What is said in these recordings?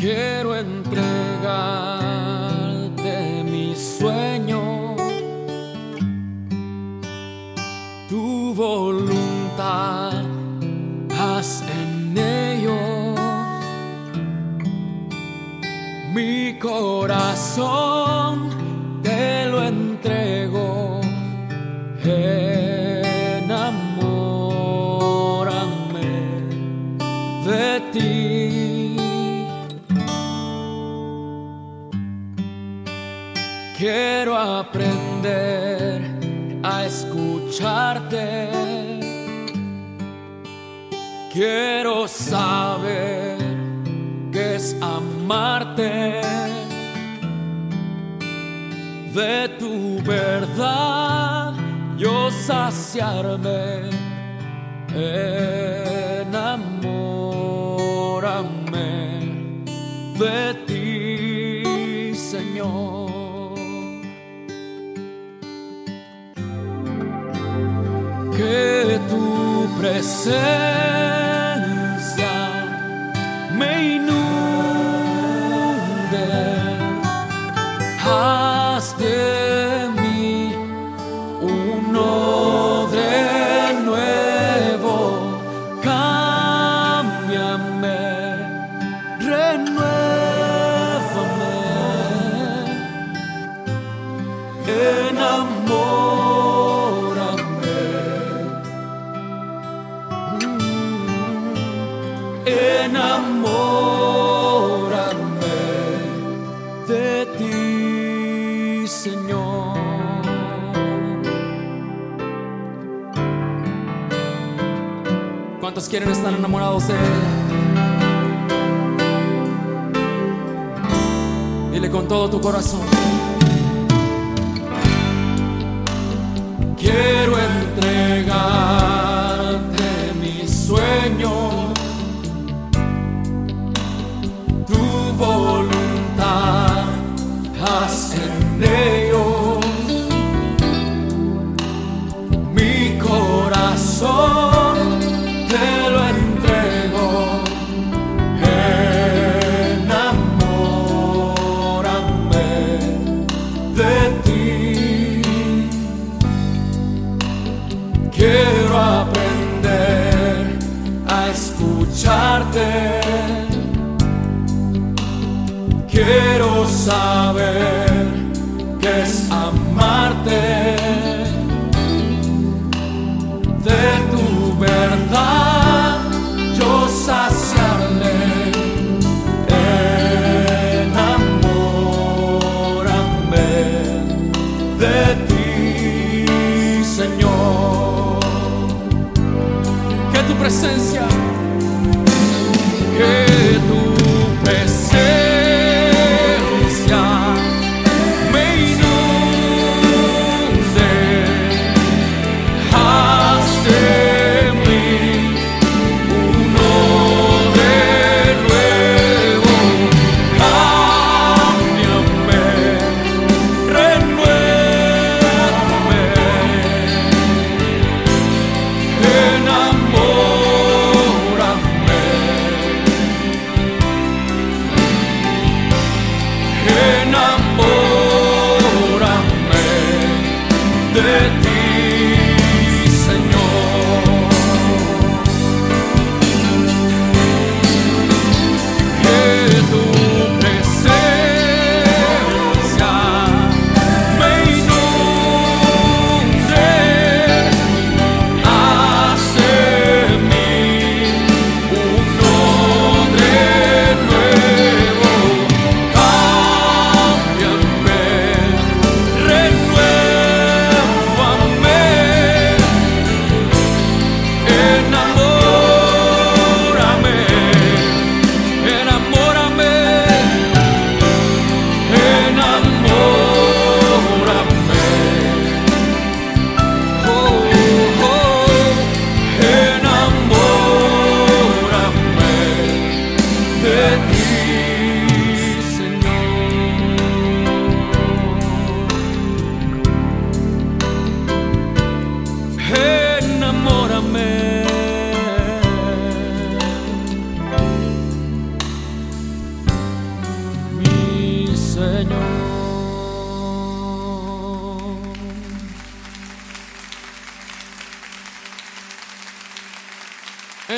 Quiero entregarte mi sueño, tu voluntad, haz en ellos mi corazón, te lo entrego. Enamórame de ti. Quiero aprender a escucharte. Quiero saber qué es amarte. De tu verdad yo saciarme. Enamórame de ti, presencia me inunde, haz de enamórame. De ti, Señor. ¿Cuántos quieren estar enamorados de Él? Dile con todo tu corazón. Quiero Quiero saber qué es amarte de tu verdad. Yo saciarme. Enamórame de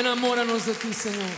Enamóranos de ti, Señor.